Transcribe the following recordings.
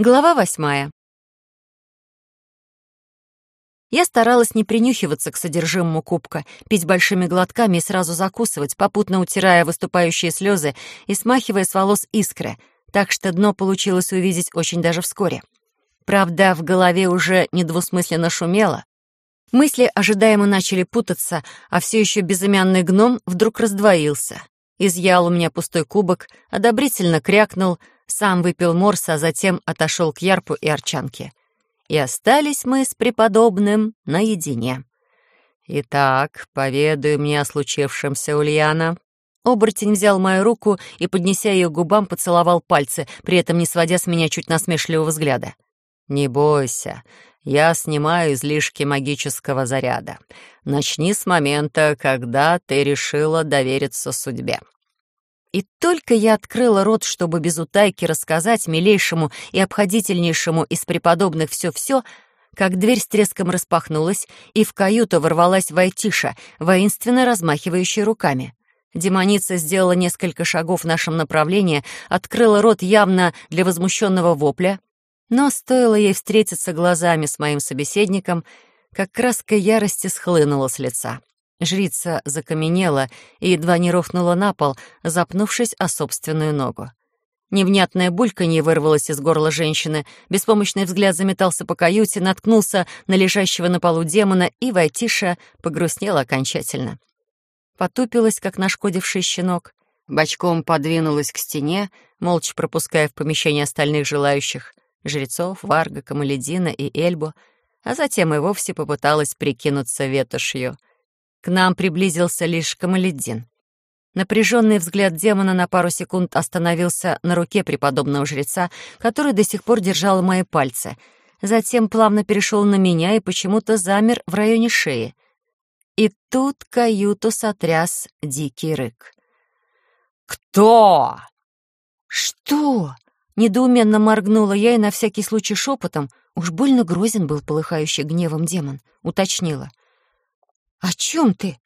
Глава восьмая. Я старалась не принюхиваться к содержимому кубка, пить большими глотками и сразу закусывать, попутно утирая выступающие слезы и смахивая с волос искры, так что дно получилось увидеть очень даже вскоре. Правда, в голове уже недвусмысленно шумело. Мысли ожидаемо начали путаться, а все еще безымянный гном вдруг раздвоился. Изъял у меня пустой кубок, одобрительно крякнул, сам выпил морса, а затем отошел к ярпу и арчанке. И остались мы с преподобным наедине. «Итак, поведай мне о случившемся, Ульяна». Оборотень взял мою руку и, поднеся ее к губам, поцеловал пальцы, при этом не сводя с меня чуть насмешливого взгляда. «Не бойся, я снимаю излишки магического заряда. Начни с момента, когда ты решила довериться судьбе». И только я открыла рот, чтобы без утайки рассказать милейшему и обходительнейшему из преподобных все-все, как дверь с треском распахнулась, и в каюту ворвалась Вайтиша, воинственно размахивающая руками. Демоница сделала несколько шагов в нашем направлении, открыла рот явно для возмущенного вопля, но стоило ей встретиться глазами с моим собеседником, как краска ярости схлынула с лица. Жрица закаменела и едва не рухнула на пол, запнувшись о собственную ногу. Невнятное бульканье вырвалось из горла женщины, беспомощный взгляд заметался по каюте, наткнулся на лежащего на полу демона, и Вайтиша погрустнела окончательно. Потупилась, как нашкодивший щенок, бочком подвинулась к стене, молча пропуская в помещение остальных желающих — жрецов, Варга, Камаледина и Эльбу, а затем и вовсе попыталась прикинуться ветошью — к нам приблизился лишь Камаледдин. Напряженный взгляд демона на пару секунд остановился на руке преподобного жреца, который до сих пор держал мои пальцы. Затем плавно перешел на меня и почему-то замер в районе шеи. И тут каюту сотряс дикий рык. «Кто?» «Что?» — недоуменно моргнула я и на всякий случай шепотом, уж больно грозен был полыхающий гневом демон, уточнила. «О чем ты?»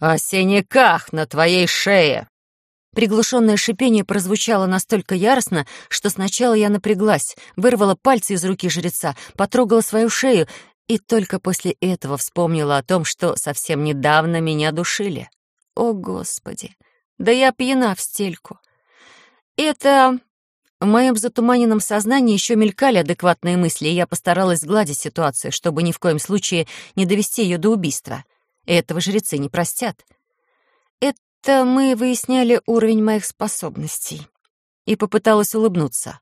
«О синяках на твоей шее!» Приглушенное шипение прозвучало настолько яростно, что сначала я напряглась, вырвала пальцы из руки жреца, потрогала свою шею и только после этого вспомнила о том, что совсем недавно меня душили. О, Господи! Да я пьяна в стельку. Это... В моем затуманенном сознании еще мелькали адекватные мысли, и я постаралась сгладить ситуацию, чтобы ни в коем случае не довести ее до убийства. И этого жрецы не простят. Это мы выясняли уровень моих способностей. И попыталась улыбнуться.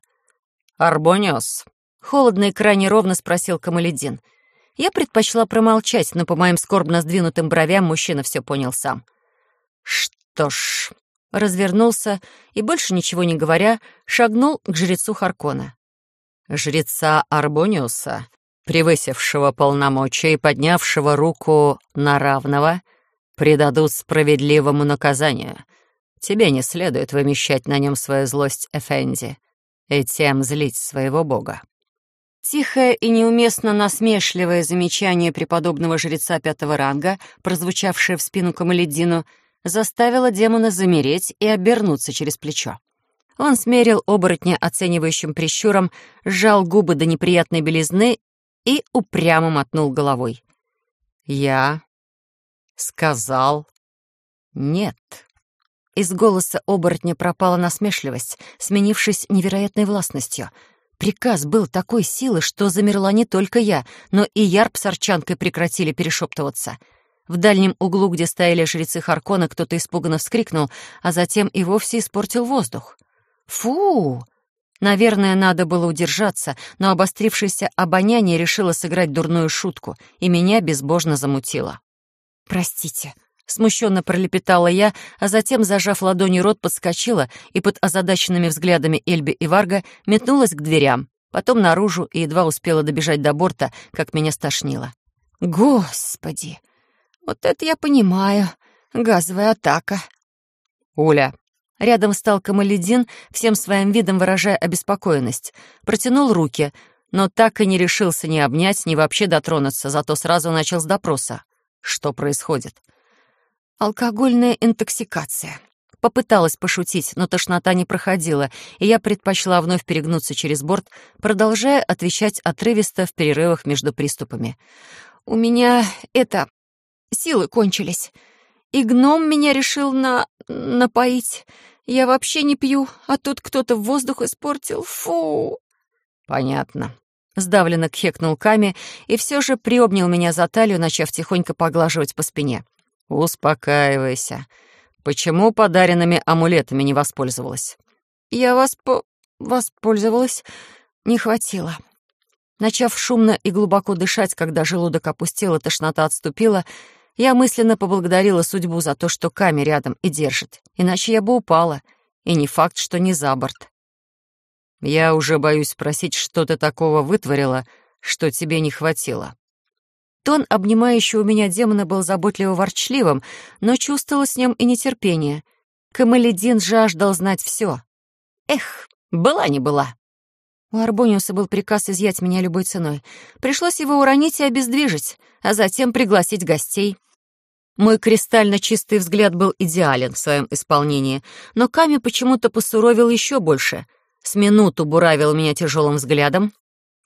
«Арбониос», — холодно и крайне ровно спросил Камаледин. Я предпочла промолчать, но по моим скорбно сдвинутым бровям мужчина все понял сам. «Что ж, развернулся и, больше ничего не говоря, шагнул к жрецу Харкона. «Жреца Арбониуса, превысившего полномочия и поднявшего руку на равного, предадут справедливому наказанию. Тебе не следует вымещать на нем свою злость, Эфенди, и тем злить своего бога». Тихое и неуместно насмешливое замечание преподобного жреца пятого ранга, прозвучавшее в спину Камаледдину, — заставила демона замереть и обернуться через плечо. Он смерил оборотня оценивающим прищуром, сжал губы до неприятной белизны и упрямо мотнул головой. «Я сказал нет». Из голоса оборотня пропала насмешливость, сменившись невероятной властностью. Приказ был такой силы, что замерла не только я, но и Ярб с Арчанкой прекратили перешептываться — в дальнем углу, где стояли жрецы Харкона, кто-то испуганно вскрикнул, а затем и вовсе испортил воздух. «Фу!» Наверное, надо было удержаться, но обострившееся обоняние решило сыграть дурную шутку, и меня безбожно замутило. «Простите», — смущенно пролепетала я, а затем, зажав ладонью рот, подскочила и под озадаченными взглядами Эльби и Варга метнулась к дверям, потом наружу и едва успела добежать до борта, как меня стошнило. «Господи!» Вот это я понимаю. Газовая атака. Уля. Рядом стал Камаледин, всем своим видом выражая обеспокоенность. Протянул руки, но так и не решился ни обнять, ни вообще дотронуться, зато сразу начал с допроса. Что происходит? Алкогольная интоксикация. попыталась пошутить, но тошнота не проходила, и я предпочла вновь перегнуться через борт, продолжая отвечать отрывисто в перерывах между приступами. «У меня, это, силы кончились, и гном меня решил на... напоить. Я вообще не пью, а тут кто-то воздух испортил. Фу!» «Понятно», Сдавленно кхекнул Ками и все же приобнял меня за талию, начав тихонько поглаживать по спине. «Успокаивайся. Почему подаренными амулетами не воспользовалась?» «Я вас по... воспользовалась. Не хватило». Начав шумно и глубоко дышать, когда желудок опустел и тошнота отступила, я мысленно поблагодарила судьбу за то, что Ками рядом и держит, иначе я бы упала, и не факт, что не за борт. Я уже боюсь спросить, что ты такого вытворила, что тебе не хватило. Тон, обнимающий у меня демона, был заботливо ворчливым, но чувствовала с ним и нетерпение. Камаледин жаждал знать все. Эх, была не была. У Арбониуса был приказ изъять меня любой ценой. Пришлось его уронить и обездвижить, а затем пригласить гостей. Мой кристально чистый взгляд был идеален в своем исполнении, но Ками почему-то посуровил еще больше — с минуту буравил меня тяжелым взглядом,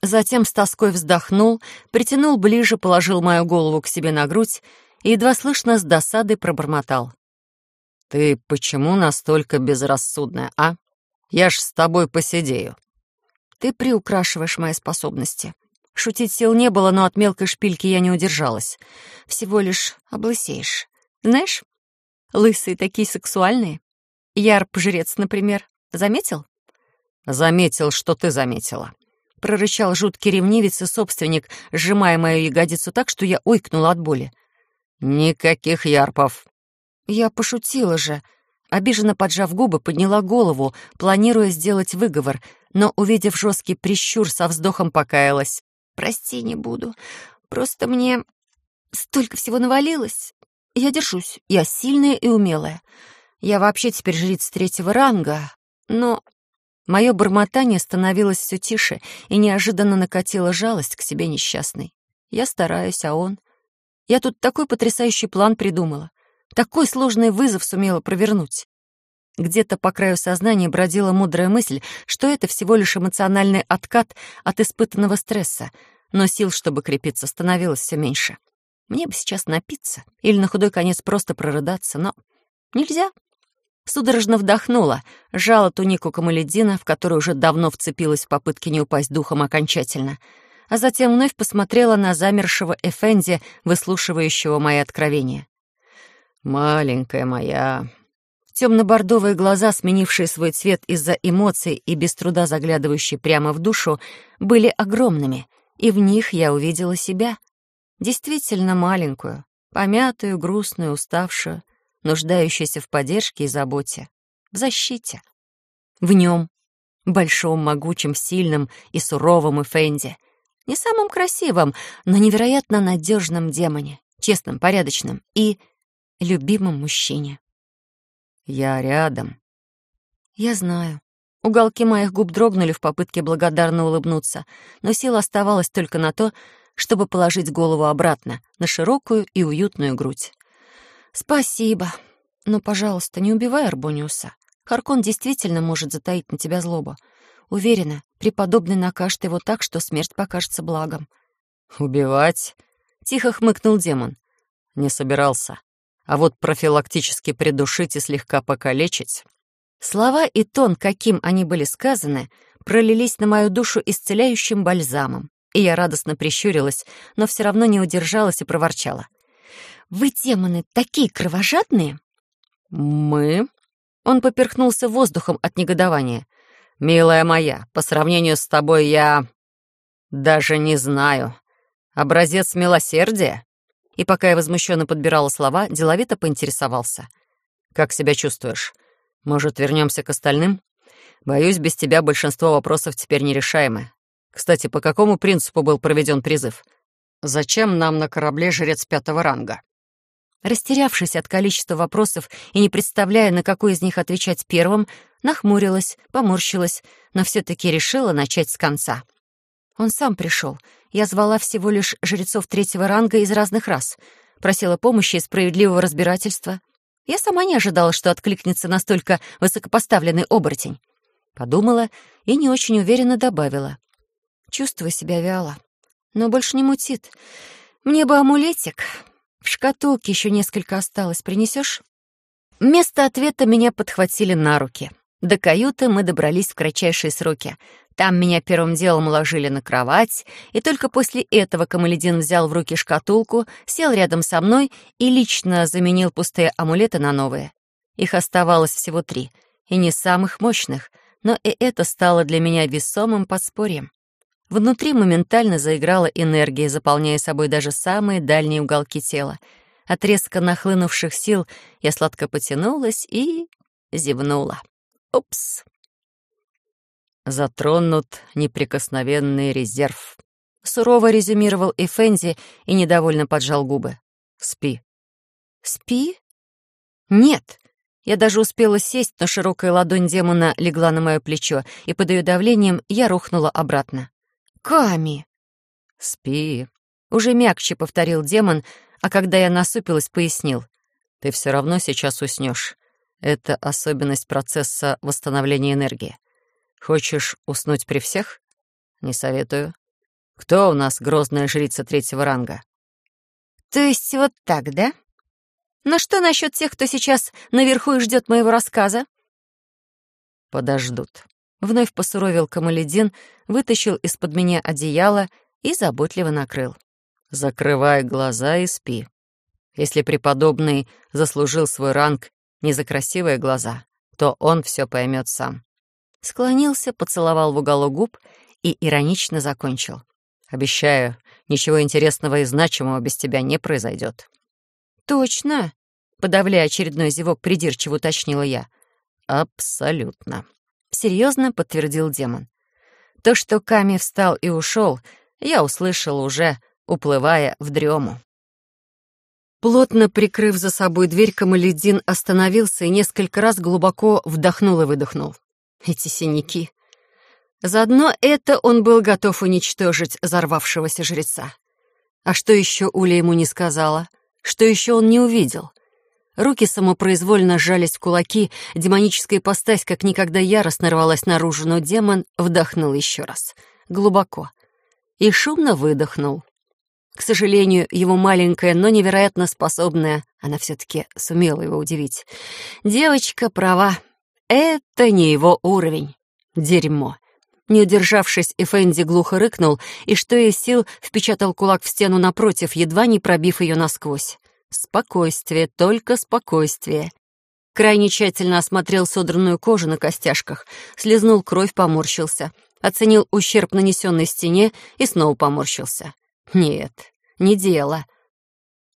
затем с тоской вздохнул, притянул ближе, положил мою голову к себе на грудь и едва слышно с досадой пробормотал. «Ты почему настолько безрассудная, а? Я ж с тобой посидею». «Ты приукрашиваешь мои способности». Шутить сил не было, но от мелкой шпильки я не удержалась. Всего лишь облысеешь. Знаешь, лысые такие сексуальные. Ярп-жрец, например. Заметил? «Заметил, что ты заметила», — прорычал жуткий ревнивец и собственник, сжимая мою ягодицу так, что я ойкнула от боли. «Никаких ярпов». Я пошутила же. Обиженно поджав губы, подняла голову, планируя сделать выговор, но, увидев жесткий прищур, со вздохом покаялась. «Прости, не буду. Просто мне столько всего навалилось. Я держусь. Я сильная и умелая. Я вообще теперь жрица третьего ранга, но Мое бормотание становилось все тише и неожиданно накатила жалость к себе несчастной. Я стараюсь, а он... Я тут такой потрясающий план придумала. Такой сложный вызов сумела провернуть. Где-то по краю сознания бродила мудрая мысль, что это всего лишь эмоциональный откат от испытанного стресса, но сил, чтобы крепиться, становилось все меньше. Мне бы сейчас напиться или на худой конец просто прорыдаться, но нельзя. Судорожно вдохнула, сжала тунику Камаледина, в которую уже давно вцепилась в попытке не упасть духом окончательно, а затем вновь посмотрела на замершего Эфенди, выслушивающего мои откровения. «Маленькая моя...» Темно-бордовые глаза, сменившие свой цвет из-за эмоций и без труда заглядывающие прямо в душу, были огромными, и в них я увидела себя. Действительно маленькую, помятую, грустную, уставшую, нуждающийся в поддержке и заботе, в защите. В нем, большом, могучем, сильном и суровом Эфенде, не самом красивом, но невероятно надежном демоне, честном, порядочном и любимом мужчине. «Я рядом». «Я знаю». Уголки моих губ дрогнули в попытке благодарно улыбнуться, но сила оставалась только на то, чтобы положить голову обратно на широкую и уютную грудь. «Спасибо. Но, пожалуйста, не убивай Арбониуса. Харкон действительно может затаить на тебя злобу. Уверена, преподобный накажет его так, что смерть покажется благом». «Убивать?» — тихо хмыкнул демон. «Не собирался. А вот профилактически придушить и слегка покалечить...» Слова и тон, каким они были сказаны, пролились на мою душу исцеляющим бальзамом, и я радостно прищурилась, но все равно не удержалась и проворчала — «Вы, демоны, такие кровожадные!» «Мы?» Он поперхнулся воздухом от негодования. «Милая моя, по сравнению с тобой я... даже не знаю. Образец милосердия?» И пока я возмущенно подбирала слова, деловито поинтересовался. «Как себя чувствуешь? Может, вернемся к остальным? Боюсь, без тебя большинство вопросов теперь нерешаемы. Кстати, по какому принципу был проведен призыв? Зачем нам на корабле жрец пятого ранга?» Растерявшись от количества вопросов и не представляя, на какой из них отвечать первым, нахмурилась, поморщилась, но все-таки решила начать с конца. Он сам пришел. Я звала всего лишь жрецов третьего ранга из разных рас, просила помощи и справедливого разбирательства. Я сама не ожидала, что откликнется настолько высокопоставленный оборотень. Подумала и не очень уверенно добавила. Чувствую себя вяло, но больше не мутит. Мне бы амулетик. В шкатулке еще несколько осталось. Принесешь? Вместо ответа меня подхватили на руки. До каюты мы добрались в кратчайшие сроки. Там меня первым делом уложили на кровать, и только после этого Камаледин взял в руки шкатулку, сел рядом со мной и лично заменил пустые амулеты на новые. Их оставалось всего три, и не самых мощных, но и это стало для меня весомым подспорьем. Внутри моментально заиграла энергия, заполняя собой даже самые дальние уголки тела. От резко нахлынувших сил я сладко потянулась и зевнула. Упс. Затронут неприкосновенный резерв. Сурово резюмировал Эфенди и недовольно поджал губы. Спи. Спи? Нет. Я даже успела сесть, но широкая ладонь демона легла на мое плечо, и под ее давлением я рухнула обратно. «Ками!» «Спи!» Уже мягче повторил демон, а когда я насупилась, пояснил. «Ты все равно сейчас уснешь. Это особенность процесса восстановления энергии. Хочешь уснуть при всех? Не советую. Кто у нас грозная жрица третьего ранга? То есть вот так, да? Но что насчет тех, кто сейчас наверху и ждет моего рассказа? Подождут. Вновь посуровил Камаледин, вытащил из-под меня одеяло и заботливо накрыл. Закрывай глаза и спи. Если преподобный заслужил свой ранг не за красивые глаза, то он все поймет сам. Склонился, поцеловал в уголок губ и иронично закончил. «Обещаю, ничего интересного и значимого без тебя не произойдет». «Точно?» — подавляя очередной зевок, придирчиво уточнила я. «Абсолютно», — серьезно подтвердил демон. То, что Ками встал и ушел, я услышал уже, уплывая в дрему. Плотно прикрыв за собой дверь, Камаледин остановился и несколько раз глубоко вдохнул и выдохнул. Эти синяки. Заодно это он был готов уничтожить взорвавшегося жреца. А что еще Уля ему не сказала? Что еще он не увидел? Руки самопроизвольно сжались в кулаки, демоническая ипостась как никогда яростно рвалась наружу, но демон вдохнул еще раз, глубоко, и шумно выдохнул. К сожалению, его маленькая, но невероятно способная, она все-таки сумела его удивить. Девочка права. Это не его уровень. Дерьмо. Не удержавшись, Эфенди глухо рыкнул и, что из сил, впечатал кулак в стену напротив, едва не пробив ее насквозь. Спокойствие, только спокойствие. Крайне тщательно осмотрел содранную кожу на костяшках, слезнул кровь, поморщился, оценил ущерб, нанесенный стене, и снова поморщился. Нет, не дело.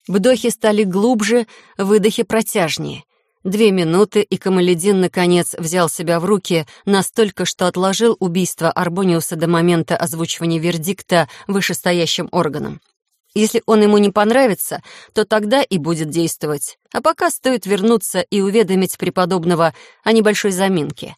Вдохи стали глубже, выдохи протяжнее. Две минуты, и Камаледин, наконец, взял себя в руки настолько, что отложил убийство Арбониуса до момента озвучивания вердикта вышестоящим органам. Если он ему не понравится, то тогда и будет действовать. А пока стоит вернуться и уведомить преподобного о небольшой заминке.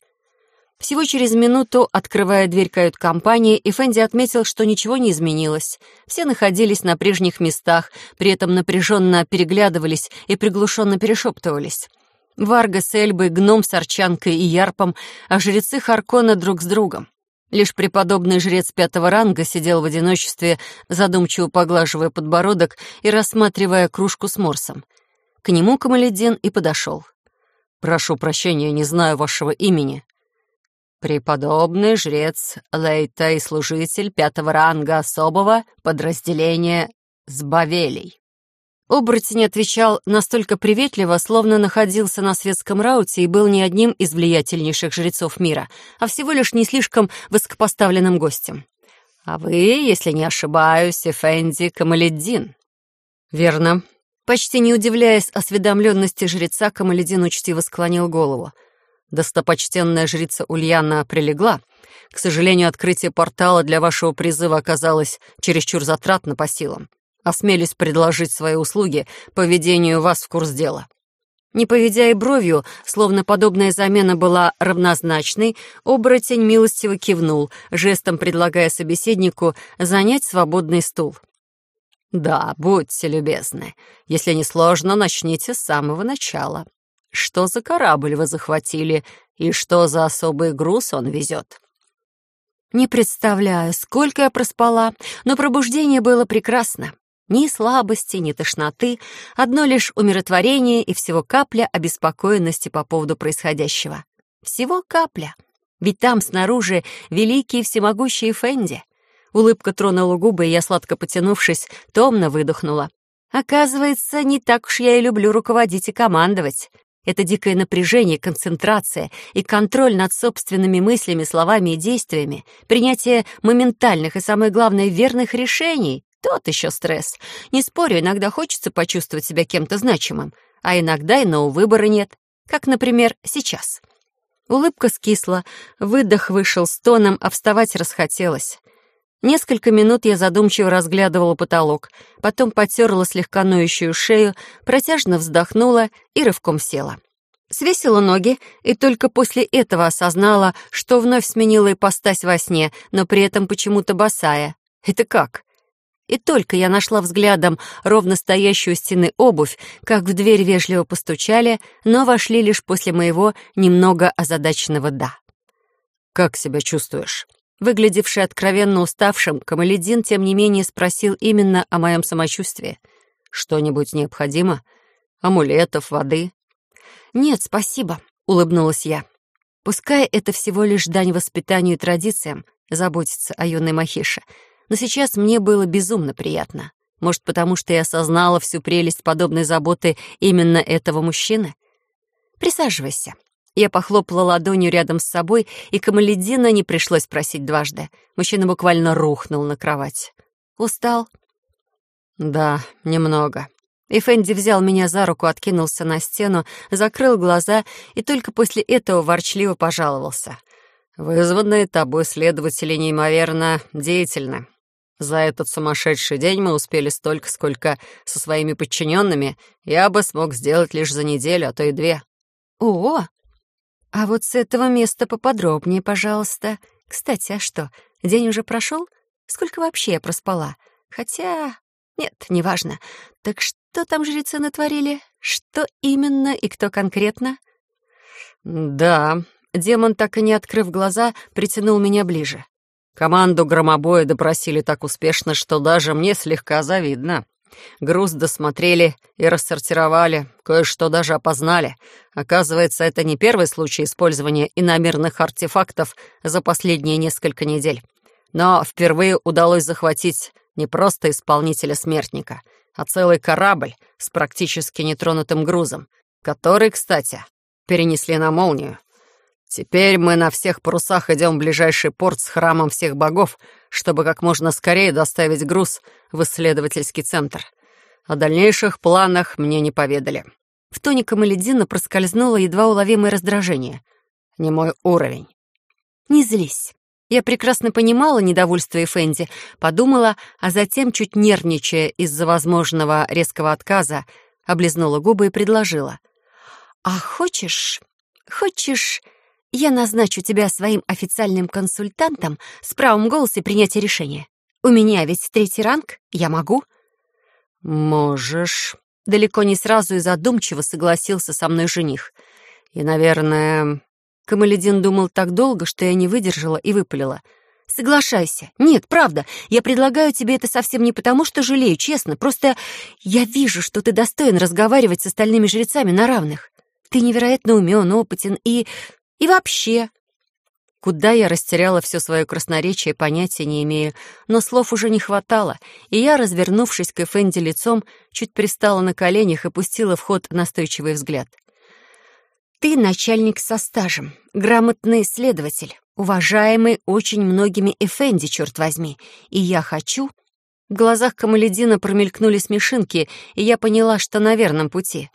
Всего через минуту, открывая дверь кают-компании, Эфенди отметил, что ничего не изменилось. Все находились на прежних местах, при этом напряженно переглядывались и приглушенно перешептывались. Варга с Эльбой, гном с Арчанкой и Ярпом, а жрецы Харкона друг с другом. Лишь преподобный жрец пятого ранга сидел в одиночестве, задумчиво поглаживая подбородок и рассматривая кружку с морсом. К нему Камаледин и подошел. «Прошу прощения, не знаю вашего имени», преподобный жрец Лейта и служитель пятого ранга особого подразделения Сбавелей. Оборотень отвечал настолько приветливо, словно находился на светском рауте и был не одним из влиятельнейших жрецов мира, а всего лишь не слишком высокопоставленным гостем. «А вы, если не ошибаюсь, Эфенди Камаледдин». «Верно». Почти не удивляясь осведомленности жреца, Камаледдин учтиво склонил голову — Достопочтенная жрица Ульяна прилегла. К сожалению, открытие портала для вашего призыва оказалось чересчур затратно по силам. Осмелюсь предложить свои услуги по ведению вас в курс дела». Не поведя и бровью, словно подобная замена была равнозначной, оборотень милостиво кивнул, жестом предлагая собеседнику занять свободный стул. «Да, будьте любезны. Если не сложно, начните с самого начала». что за корабль вы захватили и что за особый груз он везет?» Не представляю, сколько я проспала, но пробуждение было прекрасно. Ни слабости, ни тошноты, одно лишь умиротворение и всего капля обеспокоенности по поводу происходящего. Всего капля. Ведь там снаружи великие всемогущие Фенди. Улыбка тронула губы, и я, сладко потянувшись, томно выдохнула. Оказывается, не так уж я и люблю руководить и командовать. Это дикое напряжение, концентрация и контроль над собственными мыслями, словами и действиями, принятие моментальных и, самое главное, верных решений — тот еще стресс. Не спорю, иногда хочется почувствовать себя кем-то значимым, а иногда иного выбора нет, как, например, сейчас. Улыбка скисла, выдох вышел с тоном, а вставать расхотелось. Несколько минут я задумчиво разглядывала потолок, потом потерла слегка ноющую шею, протяжно вздохнула и рывком села. Свесила ноги и только после этого осознала, что вновь сменила ипостась во сне, но при этом почему-то босая. Это как? И только я нашла взглядом ровно стоящую стены обувь, как в дверь вежливо постучали, но вошли лишь после моего немного озадаченного «да». «Как себя чувствуешь?» Выглядевший откровенно уставшим, Камаледин, тем не менее, спросил именно о моем самочувствии. «Что-нибудь необходимо? Амулетов, воды?» «Нет, спасибо», — улыбнулась я. Пускай это всего лишь дань воспитанию и традициям, заботиться о юной Махише, но сейчас мне было безумно приятно. Может, потому что я осознала всю прелесть подобной заботы именно этого мужчины? Присаживайся. Я похлопала ладонью рядом с собой, и Камаледина не пришлось просить дважды. Мужчина буквально рухнул на кровать. «Устал?» «Да, немного». И Фэнди взял меня за руку, откинулся на стену, закрыл глаза и только после этого ворчливо пожаловался. «Вызванные тобой следователи неимоверно деятельны. За этот сумасшедший день мы успели столько, сколько со своими подчиненными я бы смог сделать лишь за неделю, а то и две». «О, а вот с этого места поподробнее, пожалуйста. Кстати, а что, день уже прошел? Сколько вообще я проспала? Хотя... Нет, неважно. Так что там жрецы натворили? Что именно и кто конкретно? Да, демон, так и не открыв глаза, притянул меня ближе. Команду громобоя допросили так успешно, что даже мне слегка завидно. Груз досмотрели и рассортировали, кое-что даже опознали. Оказывается, это не первый случай использования иномерных артефактов за последние несколько недель. Но впервые удалось захватить не просто исполнителя-смертника, а целый корабль с практически нетронутым грузом, который, кстати, перенесли на молнию. Теперь мы на всех парусах идем в ближайший порт с храмом всех богов, чтобы как можно скорее доставить груз в исследовательский центр. О дальнейших планах мне не поведали. В тоне Камаледина проскользнуло едва уловимое раздражение. Не мой уровень. «Не злись». Я прекрасно понимала недовольство Эфенди, подумала, а затем, чуть нервничая из-за возможного резкого отказа, облизнула губы и предложила. «А хочешь... хочешь...» Я назначу тебя своим официальным консультантом с правом голоса принятия решения. У меня ведь третий ранг, я могу». «Можешь». Далеко не сразу и задумчиво согласился со мной жених. «И, наверное...» Камаледин думал так долго, что я не выдержала и выпалила. «Соглашайся. Нет, правда, я предлагаю тебе это совсем не потому, что жалею, честно. Просто я вижу, что ты достоин разговаривать с остальными жрецами на равных. Ты невероятно умен, опытен и и вообще...» Куда я растеряла все свое красноречие, понятия не имею, но слов уже не хватало, и я, развернувшись к Эфенди лицом, чуть пристала на коленях и пустила в ход настойчивый взгляд. «Ты начальник со стажем, грамотный следователь, уважаемый очень многими Эфенди, черт возьми, и я хочу...» В глазах Камаледина промелькнули смешинки, и я поняла, что на верном пути —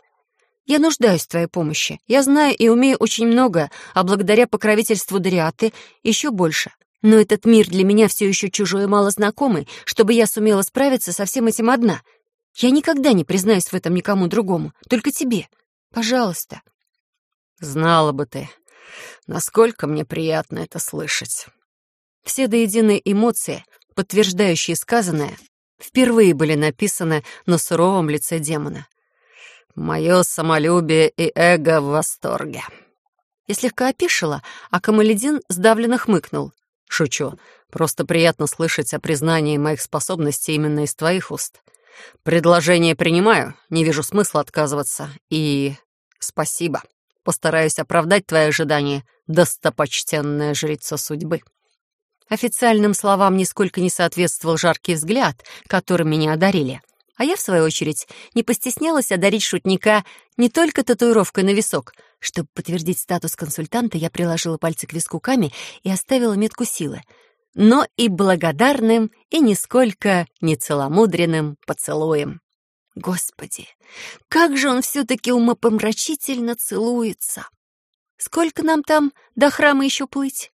я нуждаюсь в твоей помощи. Я знаю и умею очень много, а благодаря покровительству Дариаты еще больше. Но этот мир для меня все еще чужой и малознакомый, чтобы я сумела справиться со всем этим одна. Я никогда не признаюсь в этом никому другому, только тебе. Пожалуйста. Знала бы ты, насколько мне приятно это слышать. Все до единой эмоции, подтверждающие сказанное, впервые были написаны на суровом лице демона. Мое самолюбие и эго в восторге. Я слегка опишила, а Камаледин сдавленно хмыкнул. Шучу. Просто приятно слышать о признании моих способностей именно из твоих уст. Предложение принимаю, не вижу смысла отказываться. И спасибо. Постараюсь оправдать твои ожидания, достопочтенная жрица судьбы. Официальным словам нисколько не соответствовал жаркий взгляд, которым меня одарили. А я, в свою очередь, не постеснялась одарить шутника не только татуировкой на висок. Чтобы подтвердить статус консультанта, я приложила пальцы к виску Ками и оставила метку силы. Но и благодарным, и нисколько не целомудренным поцелуем. Господи, как же он все-таки умопомрачительно целуется! Сколько нам там до храма еще плыть?